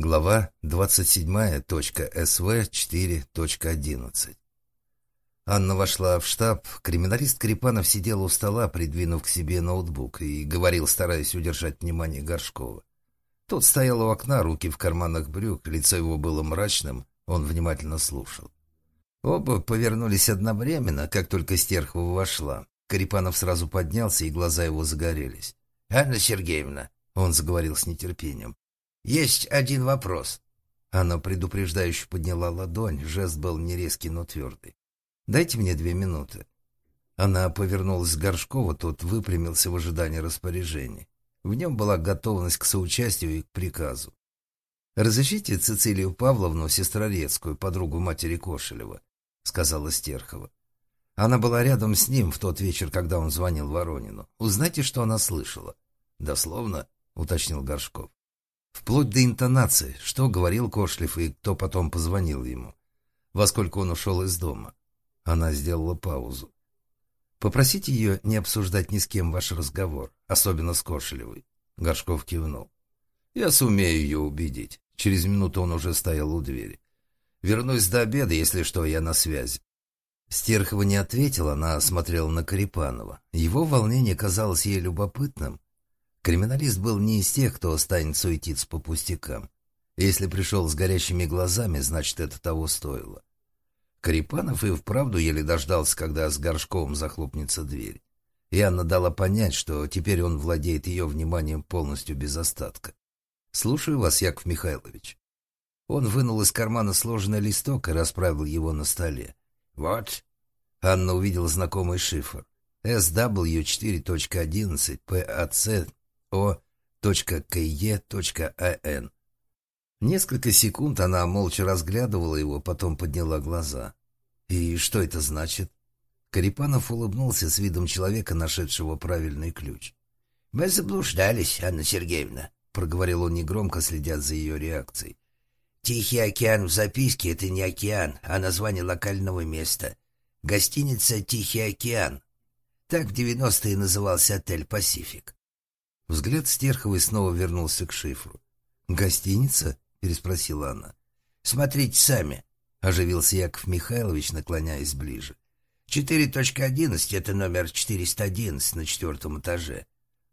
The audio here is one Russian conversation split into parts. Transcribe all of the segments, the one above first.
Глава 27.св4.11 Анна вошла в штаб. Криминалист Крепанов сидел у стола, придвинув к себе ноутбук, и говорил, стараясь удержать внимание Горшкова. Тот стоял у окна, руки в карманах брюк, лицо его было мрачным, он внимательно слушал. Оба повернулись одновременно, как только Стерхова вошла. Карипанов сразу поднялся, и глаза его загорелись. «Анна Сергеевна», — он заговорил с нетерпением, — «есть один вопрос». Она предупреждающе подняла ладонь, жест был не резкий, но твердый. Дайте мне две минуты». Она повернулась к Горшкову, тот выпрямился в ожидании распоряжений. В нем была готовность к соучастию и к приказу. «Разыщите Цицилию Павловну Сестрорецкую, подругу матери Кошелева», — сказала Стерхова. Она была рядом с ним в тот вечер, когда он звонил Воронину. Узнайте, что она слышала. «Дословно?» — уточнил Горшков. «Вплоть до интонации, что говорил Кошлев и кто потом позвонил ему. Во сколько он ушел из дома. Она сделала паузу. «Попросите ее не обсуждать ни с кем ваш разговор, особенно с Кошелевой». Горшков кивнул. «Я сумею ее убедить». Через минуту он уже стоял у двери. «Вернусь до обеда, если что, я на связи». Стерхова не ответила, она смотрела на Карипанова. Его волнение казалось ей любопытным. Криминалист был не из тех, кто станет суетиться по пустякам. Если пришел с горящими глазами, значит, это того стоило. Карипанов и вправду еле дождался, когда с Горшковым захлопнется дверь. И Анна дала понять, что теперь он владеет ее вниманием полностью без остатка. «Слушаю вас, Яков Михайлович». Он вынул из кармана сложенный листок и расправил его на столе. «Вот». Анна увидела знакомый шифр. SW4.11 PAC O.KE.AN Несколько секунд она молча разглядывала его, потом подняла глаза. «И что это значит?» Карипанов улыбнулся с видом человека, нашедшего правильный ключ. «Мы заблуждались, Анна Сергеевна», — проговорил он негромко, следя за ее реакцией. «Тихий океан в записке — это не океан, а название локального места. Гостиница «Тихий океан». Так в девяностые назывался отель «Пасифик». Взгляд Стерховой снова вернулся к шифру. «Гостиница?» — переспросила она. «Смотрите сами», — оживился Яков Михайлович, наклоняясь ближе. «4.11 — это номер 411 на четвертом этаже».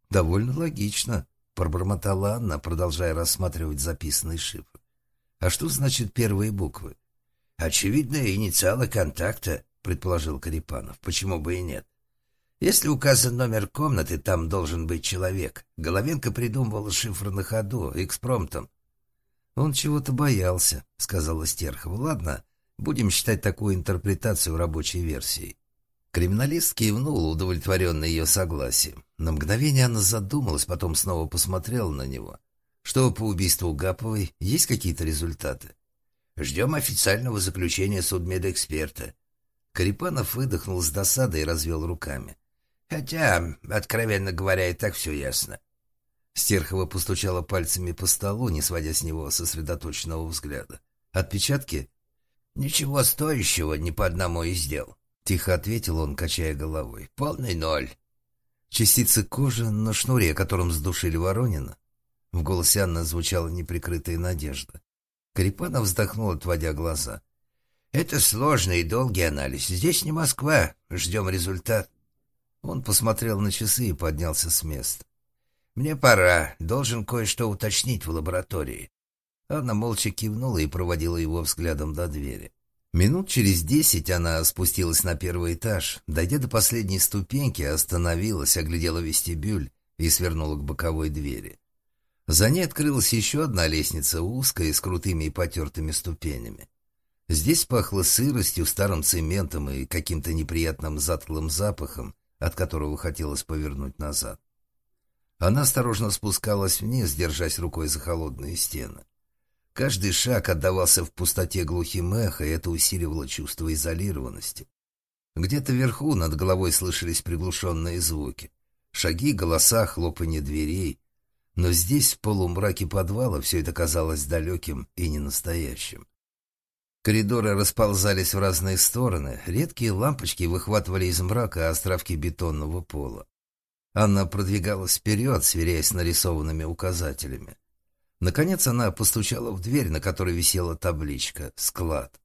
«Довольно логично», — пробормотала Анна, продолжая рассматривать записанный шифр. «А что значит первые буквы?» «Очевидно, инициалы контакта», — предположил Карипанов. «Почему бы и нет?» Если указан номер комнаты, там должен быть человек. Головенко придумывал шифр на ходу, экспромтом. «Он чего-то боялся», — сказала Стерхова. «Ладно, будем считать такую интерпретацию рабочей версии». Криминалист кивнул, удовлетворенный ее согласием. На мгновение она задумалась, потом снова посмотрела на него. «Что по убийству Гаповой? Есть какие-то результаты?» «Ждем официального заключения судмедэксперта». Карипанов выдохнул с досадой и развел руками. «Хотя, откровенно говоря, и так все ясно. Стерхова постучала пальцами по столу, не сводя с него сосредоточенного взгляда. «Отпечатки?» «Ничего стоящего ни по одному из дел», — тихо ответил он, качая головой. «Полный ноль». «Частицы кожи на шнуре, которым сдушили Воронина?» В голосе Анны звучала неприкрытая надежда. Карипанов вздохнул, отводя глаза. «Это сложный и долгий анализ. Здесь не Москва. Ждем результат». Он посмотрел на часы и поднялся с места. «Мне пора. Должен кое-что уточнить в лаборатории». Анна молча кивнула и проводила его взглядом до двери. Минут через десять она спустилась на первый этаж. Дойдя до последней ступеньки, остановилась, оглядела вестибюль и свернула к боковой двери. За ней открылась еще одна лестница, узкая, с крутыми и потертыми ступенями. Здесь пахло сыростью, старым цементом и каким-то неприятным затклым запахом, от которого хотелось повернуть назад. Она осторожно спускалась вниз, держась рукой за холодные стены. Каждый шаг отдавался в пустоте глухим эхо, и это усиливало чувство изолированности. Где-то вверху над головой слышались приглушенные звуки. Шаги, голоса, хлопанье дверей. Но здесь, в полумраке подвала, все это казалось далеким и ненастоящим. Коридоры расползались в разные стороны, редкие лампочки выхватывали из мрака островки бетонного пола. Анна продвигалась вперед, сверяясь с нарисованными указателями. Наконец она постучала в дверь, на которой висела табличка «Склад».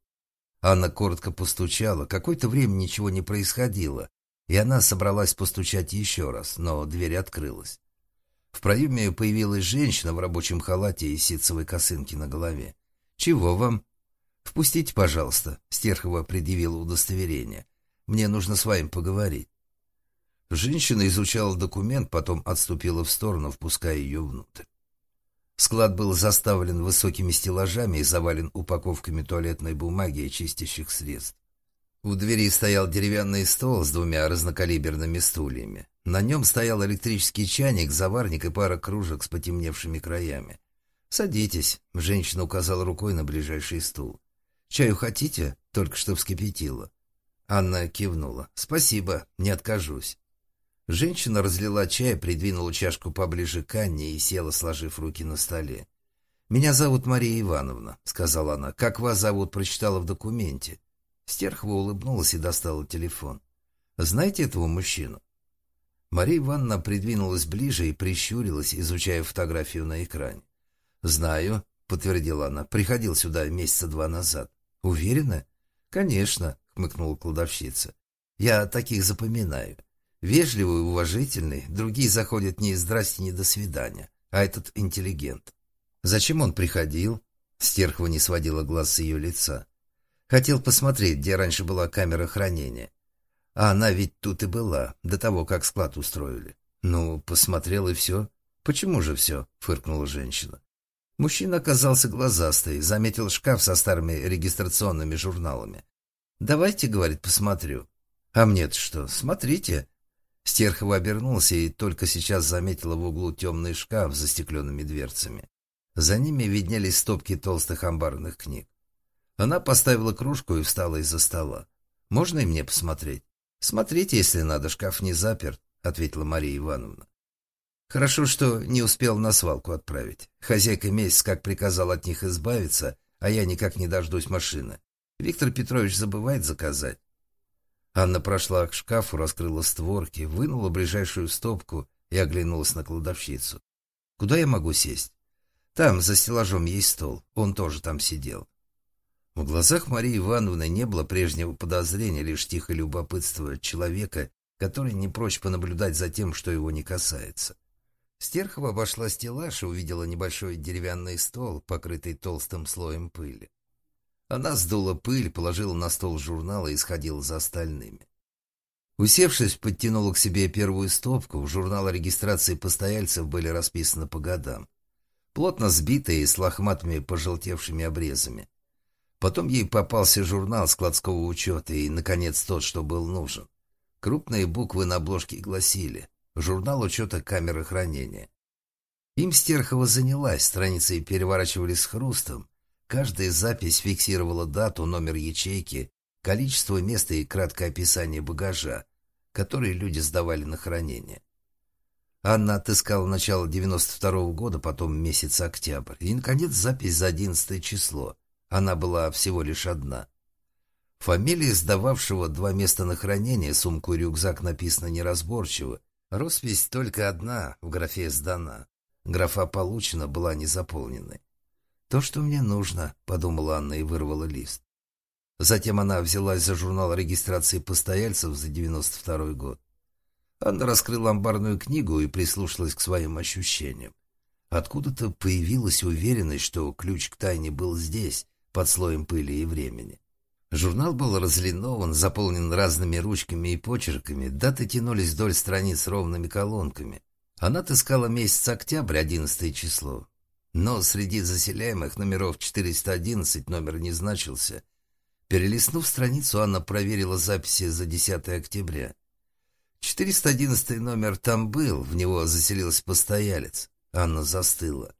Анна коротко постучала. Какое-то время ничего не происходило, и она собралась постучать еще раз, но дверь открылась. В проеме появилась женщина в рабочем халате и ситцевой косынке на голове. «Чего вам?» «Впустите, пожалуйста», — Стерхова предъявила удостоверение. «Мне нужно с вами поговорить». Женщина изучала документ, потом отступила в сторону, впуская ее внутрь. Склад был заставлен высокими стеллажами и завален упаковками туалетной бумаги и чистящих средств. У двери стоял деревянный стол с двумя разнокалиберными стульями. На нем стоял электрический чайник, заварник и пара кружек с потемневшими краями. «Садитесь», — женщина указала рукой на ближайший стул. «Чаю хотите?» — только что вскипятила. Анна кивнула. «Спасибо, не откажусь». Женщина разлила чай, придвинула чашку поближе к Анне и села, сложив руки на столе. «Меня зовут Мария Ивановна», — сказала она. «Как вас зовут?» — прочитала в документе. Стерхова улыбнулась и достала телефон. «Знаете этого мужчину?» Мария Ивановна придвинулась ближе и прищурилась, изучая фотографию на экране. «Знаю», — подтвердила она. «Приходил сюда месяца два назад». «Уверена?» «Конечно», — хмыкнула кладовщица. «Я таких запоминаю. Вежливый, уважительный, другие заходят не «здрасте», не «до свидания», а этот интеллигент. Зачем он приходил? Стерхова не сводила глаз с ее лица. Хотел посмотреть, где раньше была камера хранения. А она ведь тут и была, до того, как склад устроили. Ну, посмотрел и все. Почему же все? Фыркнула женщина. Мужчина оказался глазастый, заметил шкаф со старыми регистрационными журналами. «Давайте, — говорит, — посмотрю». «А мне-то что? Смотрите». Стерхова обернулся и только сейчас заметила в углу темный шкаф с застекленными дверцами. За ними виднелись стопки толстых амбарных книг. Она поставила кружку и встала из-за стола. «Можно и мне посмотреть?» «Смотрите, если надо, шкаф не заперт», — ответила Мария Ивановна. Хорошо, что не успел на свалку отправить. Хозяйка месяц как приказал от них избавиться, а я никак не дождусь машины. Виктор Петрович забывает заказать. Анна прошла к шкафу, раскрыла створки, вынула ближайшую стопку и оглянулась на кладовщицу. «Куда я могу сесть?» «Там, за стеллажом, есть стол. Он тоже там сидел». В глазах Марии Ивановны не было прежнего подозрения, лишь тихое любопытство человека, который не прочь понаблюдать за тем, что его не касается. Стерхова обошла стеллаж и увидела небольшой деревянный стол, покрытый толстым слоем пыли. Она сдула пыль, положила на стол журналы и сходила за остальными. Усевшись, подтянула к себе первую стопку. В журналы регистрации постояльцев были расписаны по годам. Плотно сбитые, с лохматыми пожелтевшими обрезами. Потом ей попался журнал складского учета и, наконец, тот, что был нужен. Крупные буквы на обложке гласили журнал учета камеры хранения. Им Стерхова занялась, страницы переворачивались с хрустом. Каждая запись фиксировала дату, номер ячейки, количество места и краткое описание багажа, который люди сдавали на хранение. Анна отыскала начало 92 -го года, потом месяц октябрь, и, наконец, запись за 11 число. Она была всего лишь одна. Фамилия сдававшего два места на хранение, сумку и рюкзак написано неразборчиво, Роспись только одна, в графе «сдана». Графа «получена» была не заполненной. «То, что мне нужно», — подумала Анна и вырвала лист. Затем она взялась за журнал регистрации постояльцев за 92 год. Анна раскрыла амбарную книгу и прислушалась к своим ощущениям. Откуда-то появилась уверенность, что ключ к тайне был здесь, под слоем пыли и времени. Журнал был разлинован, заполнен разными ручками и почерками, даты тянулись вдоль страниц ровными колонками. Она отыскала месяц октябрь, 11 число. Но среди заселяемых номеров 411 номер не значился. Перелистнув страницу, Анна проверила записи за 10 октября. 411 номер там был, в него заселился постоялец. Анна застыла.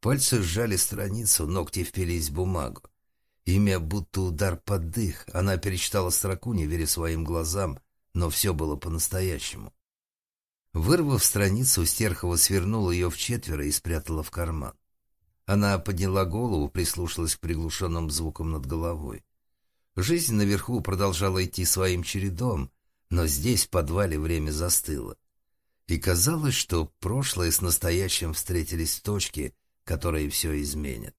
Пальцы сжали страницу, ногти впились в бумагу. Имя будто удар под дых. Она перечитала строку, не веря своим глазам, но все было по-настоящему. Вырвав страницу, Стерхова свернула ее в четверо и спрятала в карман. Она подняла голову, прислушалась к приглушенным звукам над головой. Жизнь наверху продолжала идти своим чередом, но здесь, в подвале, время застыло. И казалось, что прошлое с настоящим встретились в точке, которые все изменят.